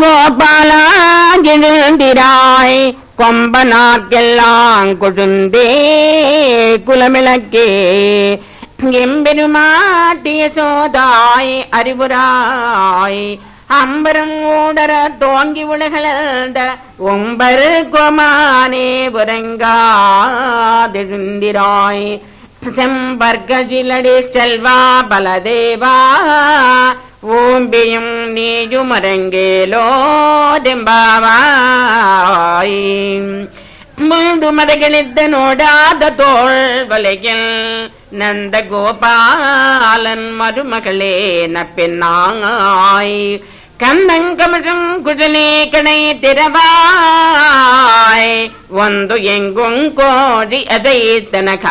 கோபாலாகிழந்திராய் கொம்பனாக்கெல்லாம் கொழுந்தே குலமிளக்கே. எம்பெருமாட்டிய சோதாய் அறிவுராய் அம்பரும் ஊடர தோங்கி உலகளந்த ஒம்பரு கோமானே உறங்காதெழுந்திராய். செம்பர்கஜிலடி செல்வா பலதேவா ஊம்பியும் நீயுமரங்கேலோதெம்பாவாய் முழ்டு மதகளித்த நோடாத தோல் வலையில் நந்த கோபாலன் மருமகளே நப்பெண்ணாய் கந்தங்கமிழும் குழலே கணை திரவாய் ಒಂದು ಎಂಗುಂ ಕೋರಿ ಅದೈತನಕ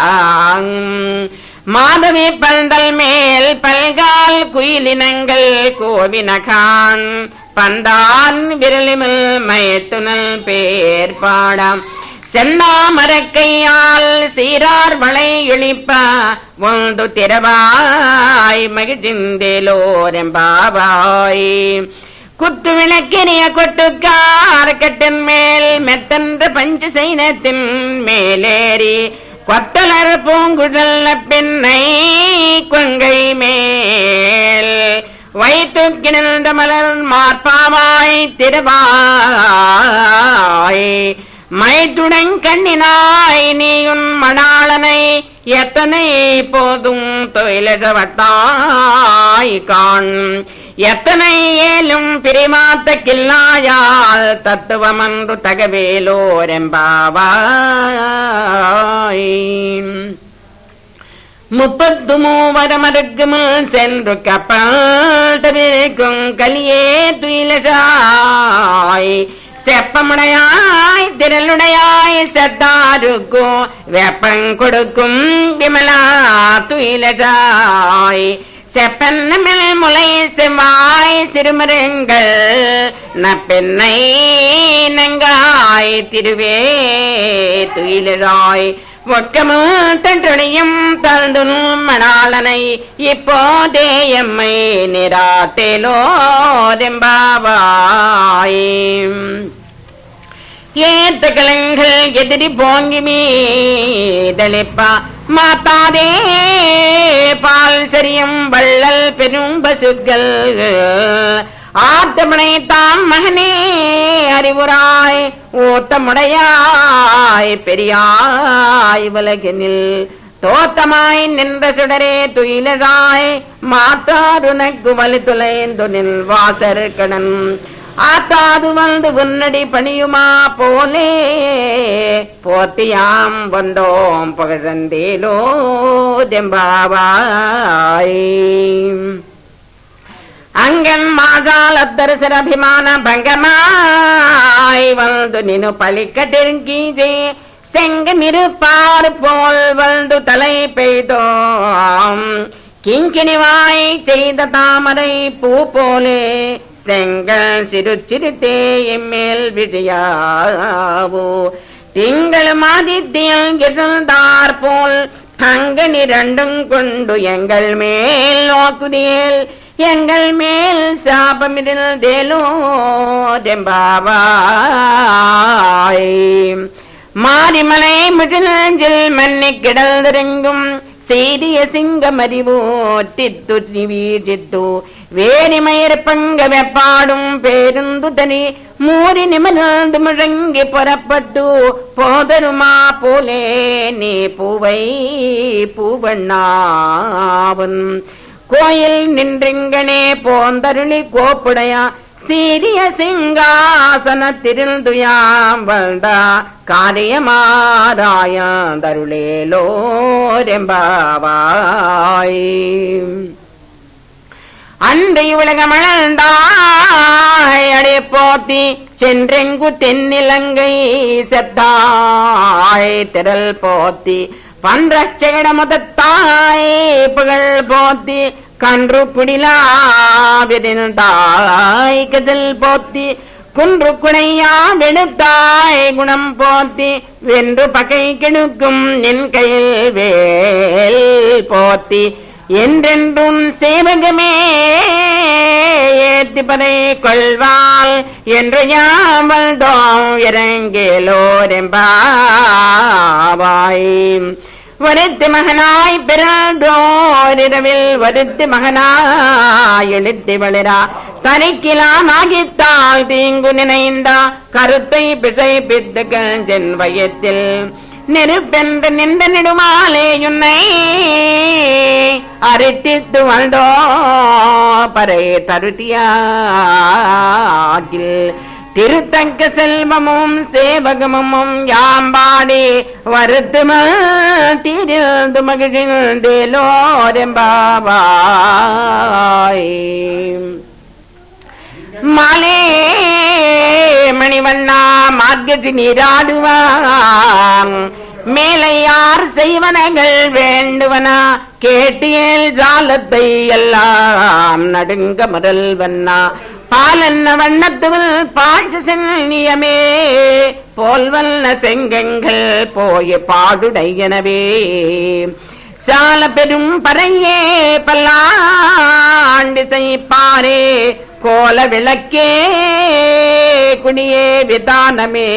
மாதவி பந்தல் மேல் பல்கால் குயிலினங்கள் கோவினகான் பந்தான் விரலிமில் மயத்துணல் பேர் பாடாம். சென்னாமரக்கையால் சீரார் மலை இழிப்ப ஒன்று திறவாய் மகிழ்ந்தேலோரெம்பாவாய் குத்து விளக்கினிய கொட்டுக்கார் கட்டின் மேல் மெத்தன்ற பஞ்ச சைனத்தின் மேலேறி கொத்தலர் பூங்குழல் பெண்ணை கொங்கை மேல். வைத்து கிணந்த மலர் மார்பாவாய் திருவாய். மைத்துடன் கண்ணினாய் நீயும் மணாளனை எத்தனை போதும் தொழிலவட்டாய் காண். எத்தனை ஏலும் பிரிமாத்த கில்லாயால் தத்துவமன்று தகவேலோரெம்பாவாய். முப்பத்து மூவரமருக்குமுள் சென்று கப்பல் கலியே துயிலாய் செப்பமுடையாய் திரளுடையாய் செத்தாருக்கும் வெப்பம் கொடுக்கும் விமலா துயிலாய் செப்பன்னமில் முளை செவ்வாய் சிறுமருங்கள். நப்பெண்ணை நங்காய் திருவே துயிலாய் ஒக்கமும் தன்றுடையும் தந்துணும் மணாளனை. இப்போதே எம்மை நிராத்தேலோ தெம்பாவாய். ஏத்த கலங்கள் எதிரி போங்கி மீதளிப்பா? மாத்தாதே பால் சரியும் வள்ளல் பெரும் பசுக்கள். ஆத்தமனை தாம் மகனே அறிவுராய் ஓத்தமுடையாய் பெரியாய் உலகினில் தோத்தமாய் நின்ற சுடரே துயிலதாய் மாத்தாருனக்கு வலி துளைந்து நில் வாசர் கடன் ஆத்தாது வந்து உன்னடி பணியுமா போலே? போத்தியாம் வந்தோம் பகழந்தேலோ தெம்பாவாய் அங்கன் மாகாலத்தரசர் அபிமான பங்கமாய் வந்து நினு பலிக்கட்டிருக்கீஜே செங்க நிருப்பார் போல் வந்து தலை பெய்தோம். கிங்கிணிவாய் செய்த தாமரை பூ போலே. செங்கல் சிறு சிறு எம்மேல் விழியாவோ. திங்கள் மாதித்தியில் இருந்தார் போல் அங்கன் நிரண்டும் கொண்டு எங்கள் மேல் நோக்குதியல் எங்கள் மேல் சாபமிருந்தேலோ தெம்பாவாய். மாரிமலை மிடில் மன்னி கிடந்திருங்கும் சீரிய சிங்கமறிவோ தித்து வீட்டித்து வேணிமயிர் பங்க வெப்பாடும் பேருந்து தனி மூரி நிமிர்ந்து முழங்கி புறப்பட்டு போதருமா போலே நீ பூவை பூவண்ணாவன் கோயில் நின்றிங்கனே போந்தருளி கோப்புடையா சீரிய சிங்காசன சிங்காசனத்திருந்துயாம் வந்தா காரியமாராயந்தருளேலோரெம்பாவாய் அன்றை உலகமழந்தாய் அடே போத்தி சென்றெங்கு தென்னிலங்கை செத்தாய் திரள் போத்தி பன்றச்சகட முதத்தாய் புகழ் போத்தி கன்று பிடிலாவிருந்தாய் கதில் போத்தி குன்று குடையா வெடுத்தாய் குணம் போத்தி வென்று பகை கெடுக்கும் என் கையில் வேல் போத்தி என்றென்றும் சேவகமே ஏத்திப்பதை கொள்வாள் என்று யாமல் தோம் இறங்கேலோரெம்பாவாய். வருத்து மகனாய் பிறந்தோரிரவில் வருத்து மகனாய் எழுத்து வளரா. தனிக்கிலாம் ஆகித்தால் தீங்கு நினைந்தா. கருத்தை பிசை பித்து கஞ்சன் வயத்தில். நெருப்பென்று நின்ற நெடுமாலே உன்னை. அரித்தித்து வந்தோ பறை தருத்தியாகில். திருத்தக்க செல்வமும் சேவகமும் யாம்பாடி வருத்தும திருந்து மகிழ்ந்தேலோரெம்பாவாய். மாலே மணிவண்ணா மார்க்கெட்டு நீராடுவான். மேலையார் செய்வனங்கள் வேண்டுவனா கேட்டியல் ஜாலத்தை எல்லாம் நடுங்க மரல் வண்ணா பாலன்ன வண்ணத்துவல் பாஞ்ச சென்னியமே போல்வல்ல செங்கங்கள் போய பாடுடையனவே சால பெரும் பறையே பல்லாண்டு செய்ப்பாரே கோல விளக்கே குனியே விதானமே.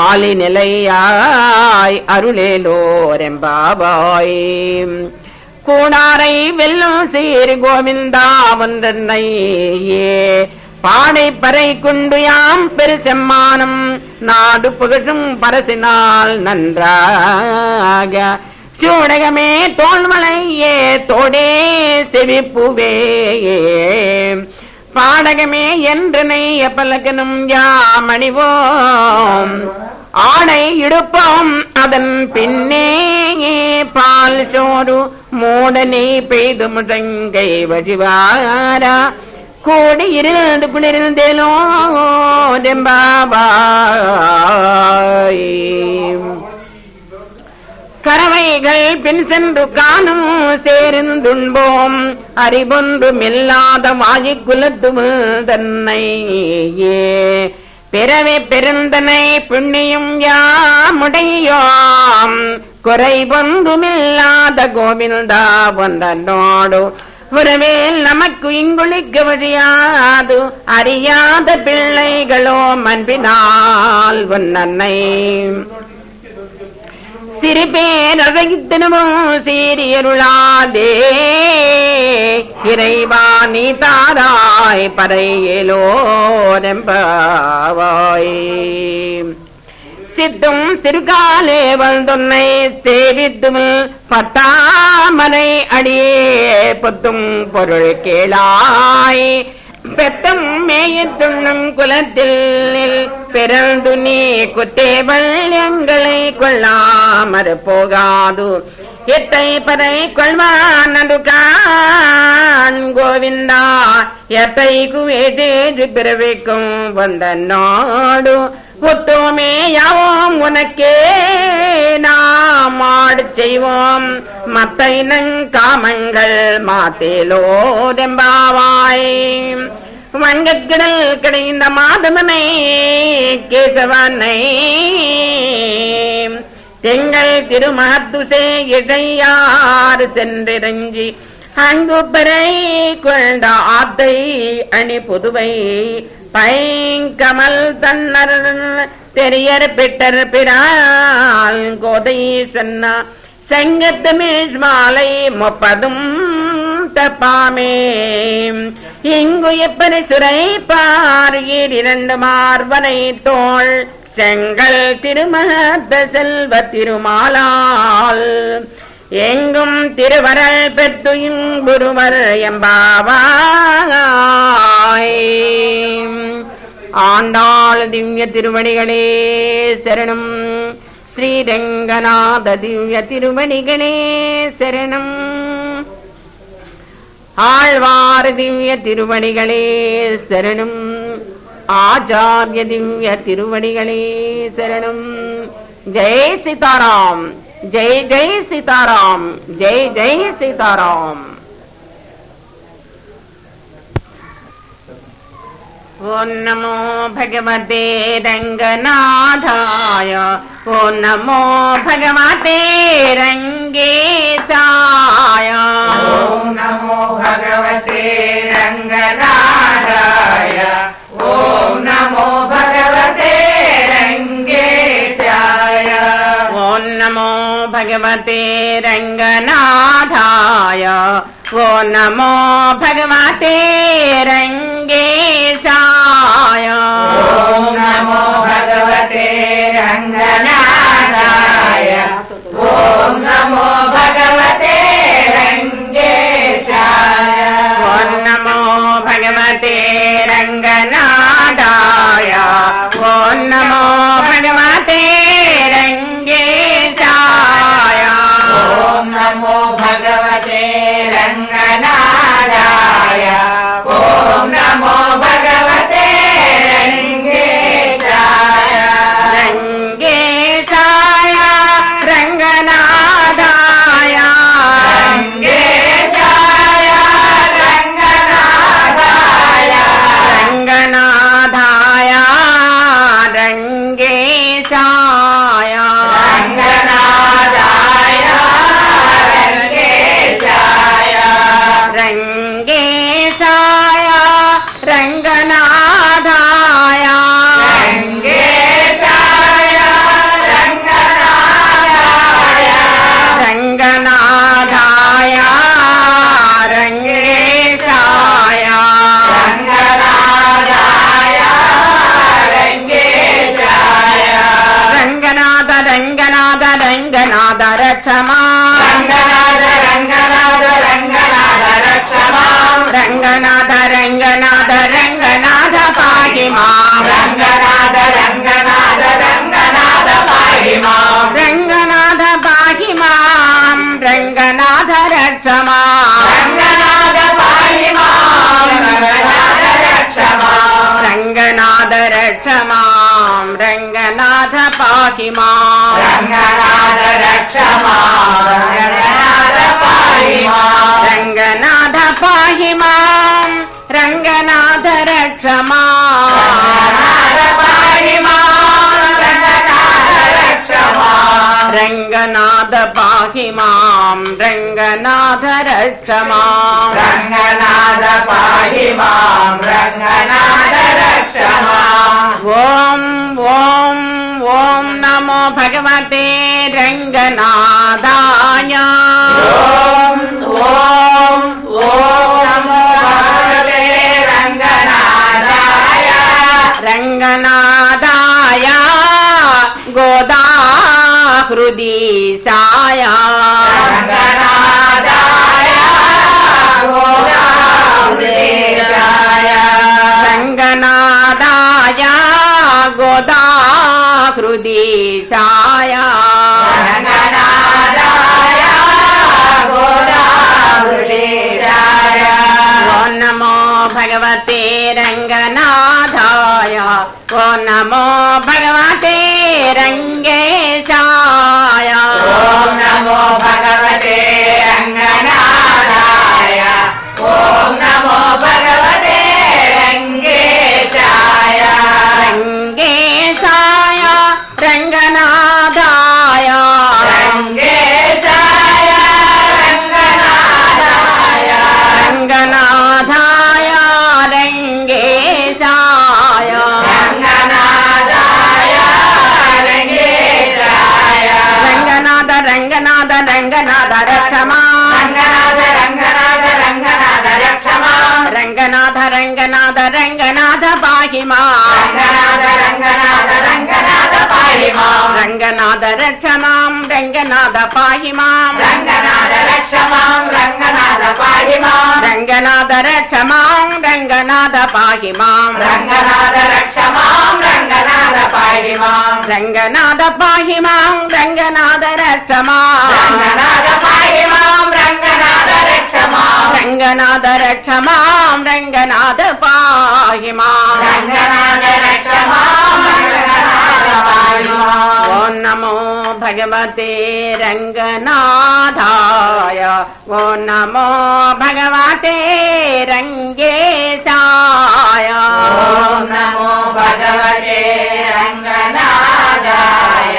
ஆளி நிலையாய் அருளேலோரெம்பாபாய் கூணாரை வெல்லும் சீர் கோவிந்தா ஒன்றன்னையே பாடை பறை கொண்டு யாம் பெரு செம்மானம் நாடு புகழும் பரசினால் நன்றாக. சூடகமே தோல்மலையே தோடே செவிப்புவே. பாடகமே என்றனை பலகனும் யாமணிவோம். ஆடை இடுப்போம் அதன் பின்னே பால் சோறு மூடனை பெய்து முசங்கை வழிவாரா. கூடி இருந்து குளிர்ந்தேலோ தெம்பாபாய். கரவைகள் பின் சென்று காணும் சேர்ந்துண்போம். அறிவொன்று இல்லாத மாயி குலத்து தன்னை ஏ பிறவி பெருந்தனை புண்ணியும் யாமுடையோம். குறைவொன்றுமில்லாத கோவிந்தா வந்தனோடு. உறவேல் நமக்கு இங்குளிக்க வழியாது. அறியாத பிள்ளைகளோ அன்பினால் உன்னன்னை சிறுபேரழகித்தனமும் சீரியருளாதே. இறைவா நீ தாராய் பறையலோரம்பாவாய் சித்தும் சிறுகாலே வந்தொன்னை சேவித்தும் பத்தாமனை அடியே பொத்தும் பொருள் கேளாய். பெத்தம் மேயத்துண்ணும் குலத்தில் பிறந்து நீ குத்தேவள் எங்களை கொள்ளாமற் போகாது. எத்தை பறை கொள்வான் கான் கோவிந்தா. எத்தை குவேதேது பிறவிக்கும் வந்த நாடு. புத்தோமே யாவோம் உனக்கே. நாம் ஆடு செய்வோம். மத்த இனங்காமங்கள் மாத்தேலோ தெம்பாவாய் வங்கக்கிடல் கிடைந்த மாதவனை கேசவனை. தெங்கள் திருமகத்துசே இடையாறு சென்றிரஞ்சி அங்கு பெறை கொண்ட ஆத்தை அணி புதுவை. பைங்கமல் தன்னர் தெரியர் பிட்டர் பிரால் கோதை சென்னா. செங்கத்து மேஷ் மாலை முப்பதும் தப்பாமே. இங்கு எப்படி சுரை பார்கீர் இரண்டு மார்பனை தோள். செங்கல் திருமகத்த செல்வ திருமாலால். எங்கும் திருவரல் பெற்று குருவர் எம்பாவாய். ஆண்டாள் திவ்ய திருவடிகளே சரணம் ஸ்ரீரங்கநாத திவ்ய திருவடிகளே சரணம் ஆழ்வார் திவ்ய திருவடிகளே சரணம் ஆச்சாரிய திவ்ய திருவடிகளே சரணம் ஜெய் சீதாராம் ஜெய் ஜெய் சீதாராம் ஜெய் ஜெய் சீதாராம் ॐ नमो भगवते रङ्गनाथाय। ॐ नमो भगवते रङ्गेशाय। ॐ नमो भगवते रङ्गनाथाय। ॐ नमो भगवते रङ्गेशाय। ॐ नमो भगवते रङ्गनाथाय। नमो भगवते रङ्गे सा रङ्गनाथ पाहि माम् रङ्गनाथ रक्ष माम् रङ्गनाथ पाहि माम् मां रङ्गनाथरक्षमा ॐ ॐ नमो भगवते रङ्गनादाय। रङ्गनाथ हृदि साया। रङ्गनादाया गोदा हृदि गोदा नमो भगवते रङ्गनादायो नमो भगवते रङ्ग రంగనాథ పాహిమా రంగనాథ రక్షమాం రంగనాథ పాహిమాం రంగనాథ రక్షమాం రంగనాథ పాహిమాం రంగనాథ రక్షమాం రంగనాథ పాహిమాం రంగనాథ రక్షమాం రంగనాథ పాహిమాం రంగనాథ పాహిమాం రంగనాథ రక్షమాం రంగనాథ పాహి रङ्गनाथ रक्ष मां रङ्गनाथ पाहि मां रङ्गनाथ रक्षमाया ॐ नमो भगवते रङ्गनादाय ॐ नमो भगवते रङ्गेशाय नमो भगवते रङ्गनादाय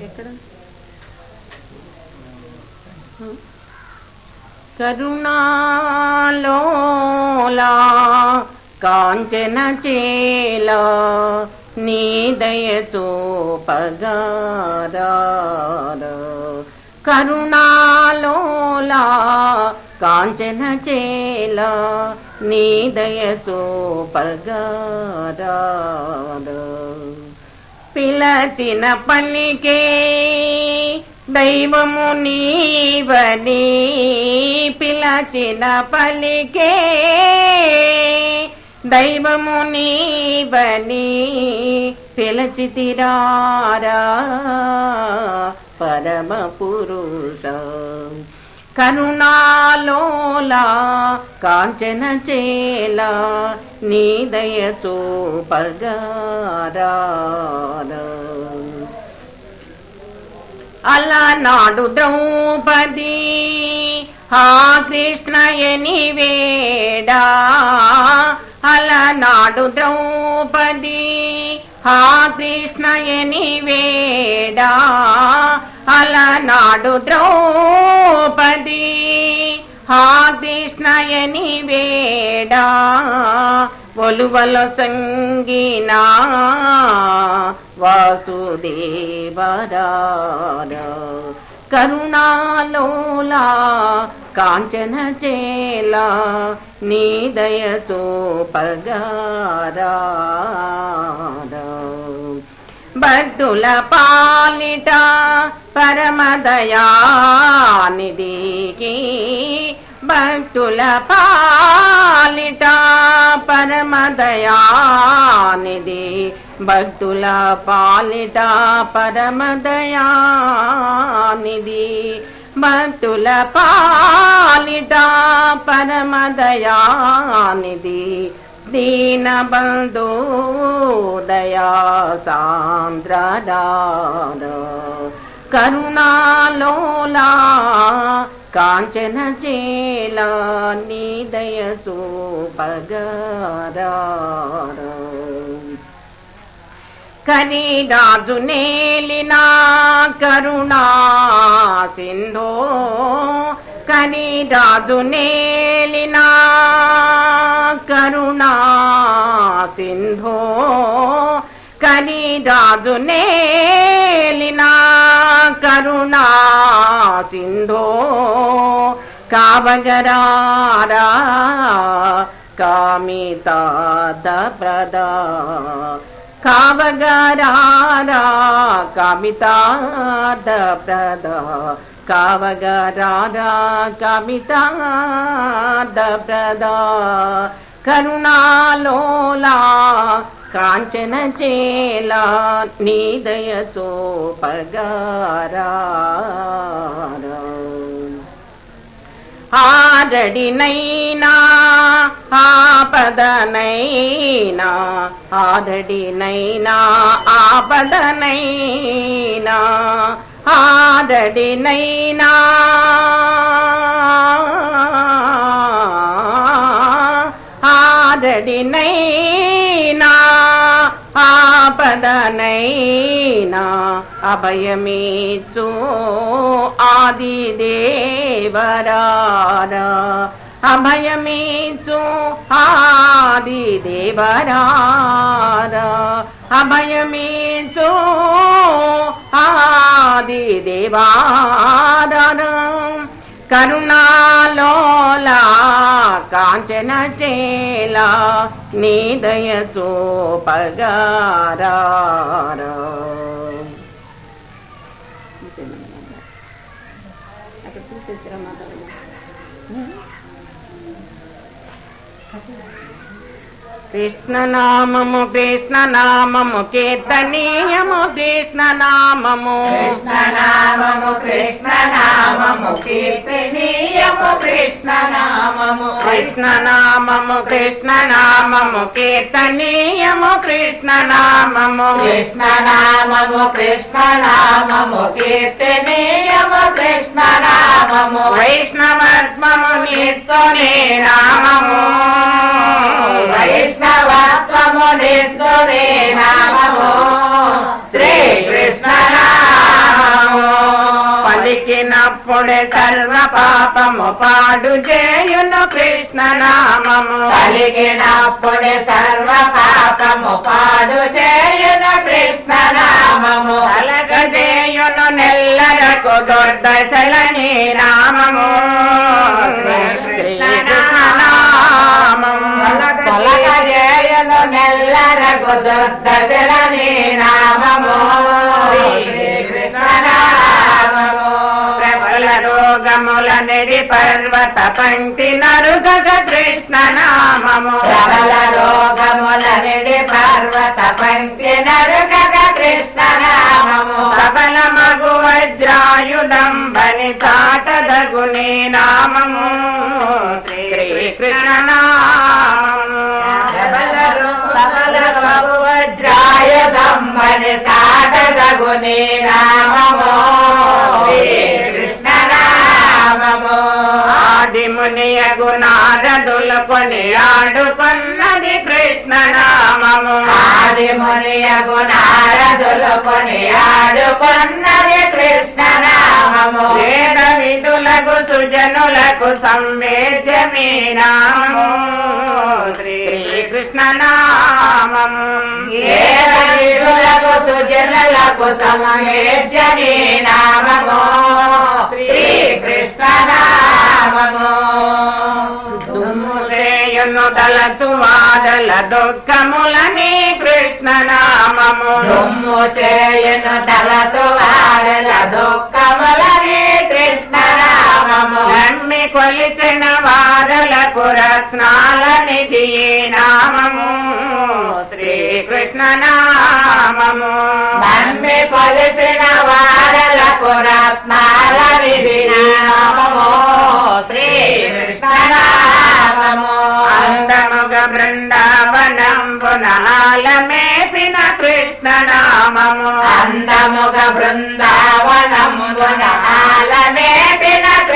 ఎక్కడ? కరుణాలోలా కాంచన చేలా నీ దయతో పగారా కరుణా కాంచన చేలా నీ దయతో పగారా పిలచిన పల్లికే దైవము నీవని పిలచిన పలికే దైవము నీవని పిలచితిరారా పరమ పురుష. కరుణాలోలా కాంచన చేల నీదయ దయ చూపగారా అలనాడు ద్రౌపది ఆ కృష్ణయని వేడా అలనాడు ద్రౌపది ఆ కృష్ణయని వేడా అలనాడు ద్రౌపది. ఆ కృష్ణయని వేడా ఒలువల సంగీనా వాసుదేవరార. కరుణాలోలా కాంచన చేలా నీ దయతో పగారా భక్తుల పాలిట పరమదయానిధికి భక్తుల పాలిట పరమదయానిధి. భక్తుల పాలిట పరమదయానిధి. భక్తుల పాలిట పరమదయానిధి. దీన బంధు దయా సాంద్రదార కరుణాలోలా కాంచన చేల నీ దయ చూపగారా कनि दु नलिनाुणा सिन्धो। कनि राजु नेलिना करुणा सिन्धो। काव्यगरा कामता द प्रदा काव्यगरा కని రాజు నేలినా ప్రదా కరుణాలోలా కాంచన చేలా నీదయతో పగారా ఆరడినైనా ఆపదనైనా ఆరడినైనా ఆపదనైనా ఆరడినైనా ఆరడినైనా ఆపదనైనా అభయమీచు ఆది దేవరారా అభయమేచు ఆది దేవరారా. అభయమేచు ఆది దేవారా కరుణాలోలా కాంచన చేలా నీ దయ చూపగారా కృష్ణనామము కృష్ణనామము కీర్తనీయము కృష్ణనామము కృష్ణనామము కృష్ణనామము కీర్తనీయము కృష్ణనామము కృష్ణనామము కృష్ణనామము కీర్తనీయము కృష్ణనామము కృష్ణనామము కృష్ణనామము కీర్తనీయము కృష్ణనామము వైష్ణవత్మము నిత్తునే నామము వైష్ణవత్వము నిత్తునే నామము శ్రీకృష్ణనామము. పలికినప్పుడే సర్వ పాపము పాడు చేయును కృష్ణ నామము కలిగినప్పుడే సర్వ పాపము పాడు చేయును కృష్ణ నామము కలగ చేయును నెల్లరకు దొర్దశలని నామము. నెల్లరకు దుర్దశలని నామము నిరి పర్వత పంక్తి నరుగగ కృష్ణ నామము ప్రబల రోగముల నిడి పర్వత పంక్తి నరుగగ కృష్ణ నామము సబల మగు వజ్రాయుధం బని చాటదగుని నామము. వజ్రాయుధమ్మని సాటదగుని నామము శ్రీకృష్ణ నామము. ఆది మునియగు నారదులు కొని ఆడుకున్నది కృష్ణ నామము ఆది మునియగు నారదులు కొని ఆడుకున్నది కృష్ణ నామము జనులకు విధులకు సుజనులకు సంవేద్యమే నామము. శ్రీకృష్ణ నామము ఏల సుజనులకు సమయేజ్యని నామము శ్రీకృష్ణ నామము. దుమ్ము తలచు వాదల దుఃఖములని కృష్ణ నామము. దుమ్ము చేయను తలతో వాదల దుఃఖములని కొలిచిన వారలకు రత్నాలనిధి నామము. శ్రీకృష్ణ నామము. నమ్మి కొలిసిన వారలకు రత్నాల విధి నామము. శ్రీకృష్ణ నామము. అందముగ బృందావనంబున ఆలమేపిన కృష్ణ నామము. అందముగ బృందావనమున ఆలమేపిన కృష్ణ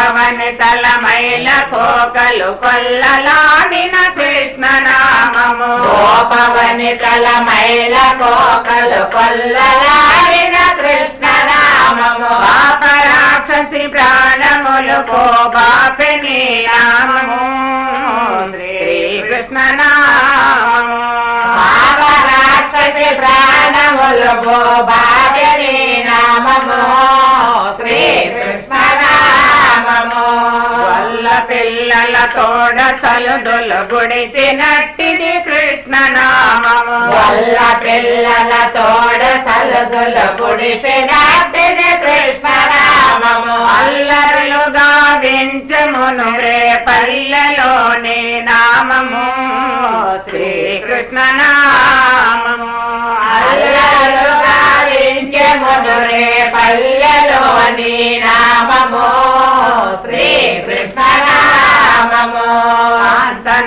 గోపవని తలమైల కోకలు కొల్లలాడిన కృష్ణ నామము గోపవని తలమైల కోకలు కొల్లలాడిన కృష్ణ నామము పాప రాక్షసి ప్రాణములు కోబాపెని నామము. శ్రీకృష్ణ నామము పాపరాక్షసి ప్రాణములు గోబాబరి నామము. పిల్లల తోడ చలుదులు గుడిసినట్టిది కృష్ణ నామము వల్ల పిల్లల తోడ సలుగులు గుడిసినట్టిది కృష్ణ నామము అల్లరులు గావించమును రే పల్లెలోని నామము. శ్రీకృష్ణ నామము అల్లలు గావించే ముదురే పల్లెలోని నామము.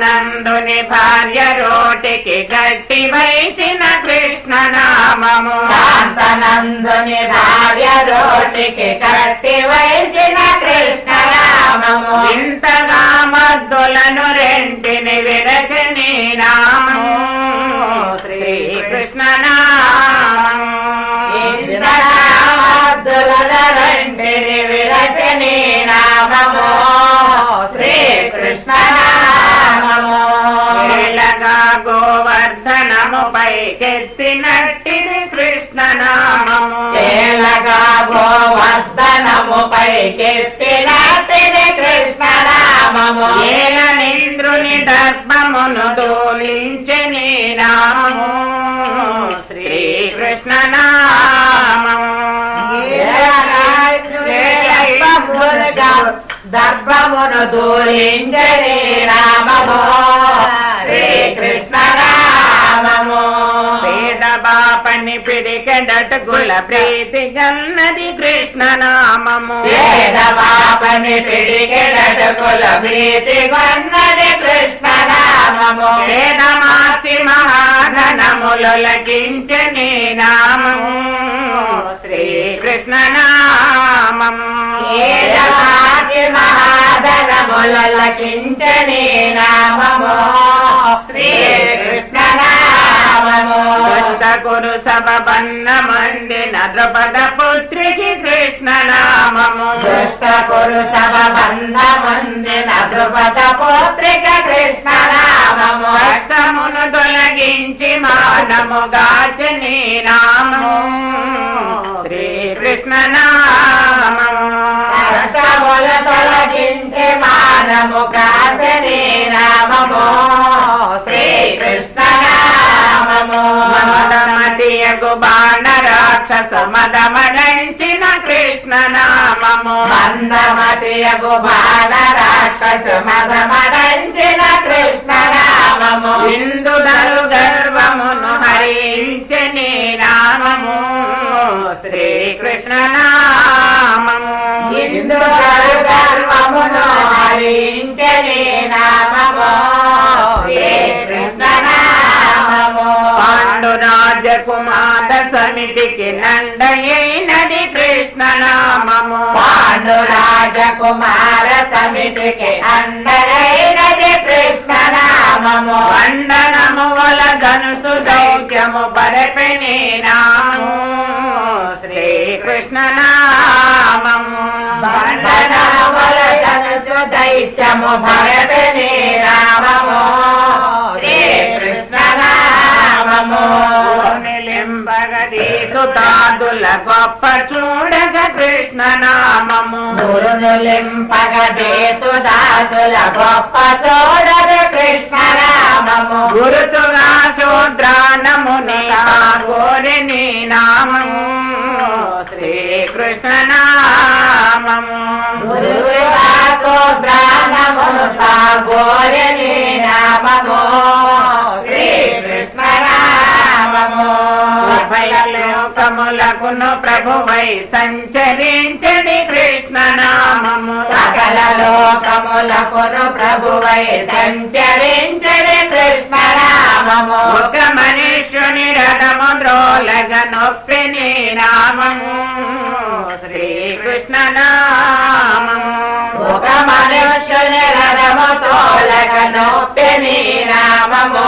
నందుని భార్య రోటికి గట్టి వైచిన కృష్ణ నామము శాంతనందుని భార్య రోటికి కట్టి వేసిన కృష్ణ నామము ఇంతగా మద్దులను రెంటిని విరచని నామము. శ్రీకృష్ణ నామము ఇంద్రనామద్దులరంటిని విరచని నామము శ్రీకృష్ణ నామము. వేలగా గోవర్ధనము పైకెత్తినట్టిది కృష్ణ నామము ఏలగా గోవర్ధనము పైకెత్తినట్టిది కృష్ణ నామము ఏలనింద్రుని దర్భమును దోలించని నామము. శ్రీకృష్ణ నామము దర్భమును దూరించని నామము. పాపని పిడికెడటుకుల ప్రీతి గన్నది కృష్ణ నామము పాపని పిడికెడటుకుల ప్రీతి కొన్నది కృష్ణ నామము. వేద మార్చి మహాధనములు లకించని నామము. శ్రీకృష్ణ నామము వేదమాతి మహాధనములకించని నామము శ్రీకృష్ణ నామము దుష్ట కురు సభ బన్న మండిన ద్రుపద పుత్రికి కృష్ణ నామము దుష్ట కురు సభ బంధ మందిన ద్రుపద పుత్రిక కృష్ణ నామము కష్టమును తొలగించి మానము గాచని నామము. శ్రీకృష్ణ నామము కష్టముల తొలగించి మానము కాసని నామము. మమదమతియగు బాణ రాక్షస మదమడంచిన కృష్ణ నామము మందమతియగు బాణ రాక్షస మదమడంచిన కృష్ణ నామము. ఇందుదరు గర్వమును హరించని నామము శ్రీకృష్ణ నామము ఇందు గర్వమును హరించని నామము. శ్రీ పాండురాజకుమార సమితికి నండయైనది కృష్ణ నామము పాండురాజకుమార సమితికి అండరైనది కృష్ణ నామము వందనము వల ధనుసు దౌత్యము పరపిణి నామము శ్రీకృష్ణ నామము బంధనముల తనుసు దైత్యము భరతని నామము సుతాదుల గొప్ప చూడగ కృష్ణ నామము గురును లింపగ దేతు దాసుల గొప్ప చూడదు కృష్ణ నామము. గురుతుగా శూద్రానముని గోరిని నామము శ్రీకృష్ణ నామము గురువుగా సోద్రానమును తాగోరని నామము. లోకములకును ప్రభువై సంచరించడి కృష్ణ నామము సకల లోకములకును ప్రభువై సంచరించడి కృష్ణ నామము ఒక మనుష్యుని రథము ద్రోలగ నొప్పిని నామము. శ్రీకృష్ణ నామము ఒక మనుష్యుని రథము తోలక నొప్పిని నామము.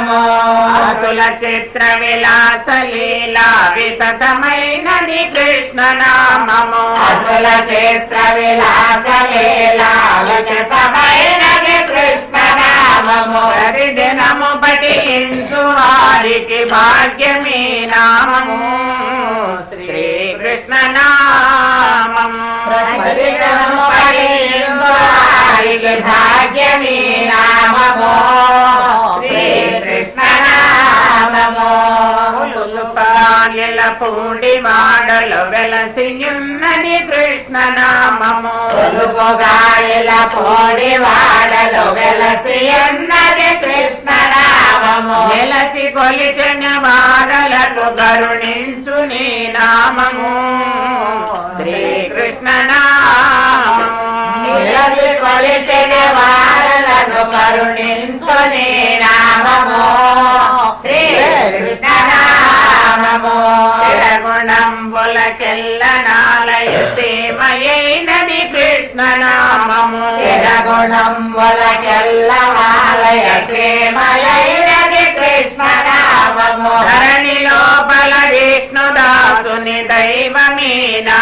నామము అతుల చిత్ర విలాస లీలా వితతమైనది కృష్ణ నామము అతుల చిత్ర విలాస లీలాలకితమైనది కృష్ణ నామము ప్రతిదినము పఠించు వారికి భాగ్యమే నామము. శ్రీకృష్ణ నామము ప్రతిదినము పఠించు వారికి భాగ్యమీ నామము. శ్రీకృష్ణ నామము పాయల పూడి వాడలు వెలసియున్నది కృష్ణ నామము పొలుగుగాయల పోడి వాడలు వెలసి ఉన్నది కృష్ణ నామము వెలసి కొలిచిన వాడలకు కరుణించు నీ నామము. నిలది కొలిచిన వాడలను కరుణించుని నామము. శ్రీకృష్ణ నామము. గుణంబులకెల్ల నాలయ సేమయైనది కృష్ణ నామము. గుణం వలకెల్లవాలయ ప్రేమయైనది కృష్ణ నామము. ధరణి లోపల విష్ణుదాసుని దైవమీనా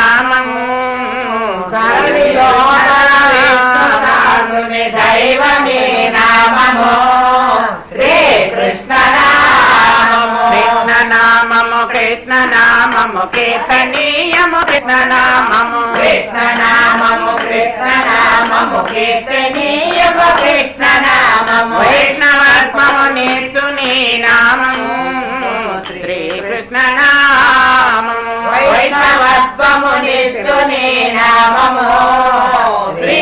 నామము కీర్తనీయము కృష్ణనామము కృష్ణనామము కృష్ణనామము కీర్తనీయము కృష్ణనామము నామము నేర్చు నీ నామము. శ్రీకృష్ణనామము నామము నేర్చు నీ నామము. శ్రీ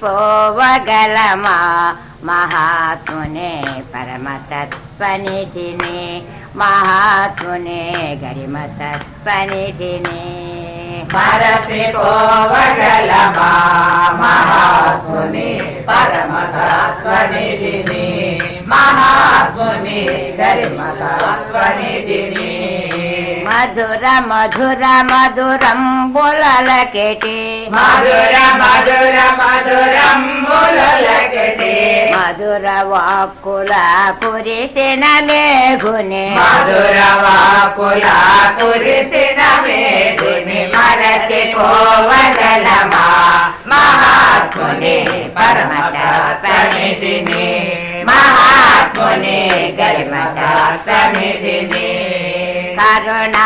पोवगलमा महात्मुने परमतत्त्वनिधिने महात्मुने गरिमतत्त्वनिधिने। परसि पोवगलमा महात्मुने परमतत्त्वनिधिने महात्मुने गरिमतत्त्वनिधिने। మధుర మధుర మధురం బులలకెటి మధుర మధుర మధురం బులలకటి మధుర వాక్కుల కురిసిన మేఘుని. మధుర వాకుల కురిసిన మేదుని మరచిపోవగలమా మహాత్ముని పరమతత్వనిధిని మహాత్ముని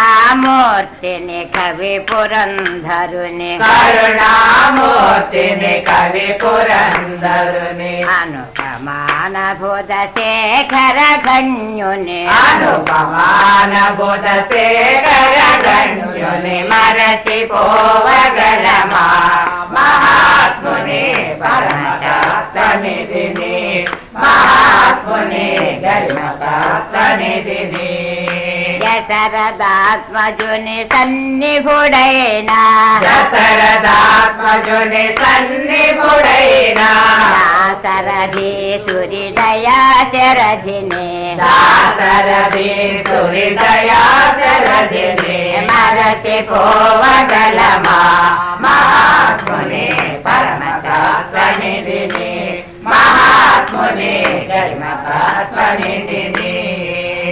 కరుణామూర్తిని కవి పురంధరుని. కరుణామూర్తిని కవి పురందరుని అనుపమాన భూత శేఖర గణ్యుని అనుపమాన బుధ శేఖర గణ్యుని మరచిపోవగలమా మహాత్ముని పరమతత్వనిధిని మహాత్ముని గరిమతత్వనిధిని దశరథాత్మజుని సన్నిభుడైన. దశరథాత్మజుని సన్నిభుడైన. దాసరథి సురి దయా శరథిని. దాసరథి సురిదయాచరథిని మరచిపోవగలమా మహాత్ముని పరమతత్వనిధిని మహాత్ముని గరిమతత్వనిధిని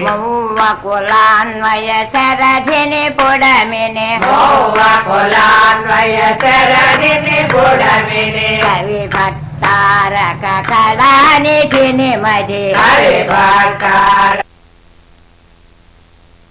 మౌవ కులాన్వయ శరథిని పుడమిని మౌవ కులాన్వయ శరణిని బుడమిని కవి భట్టారక కళానిధిని మది హరి భక్తార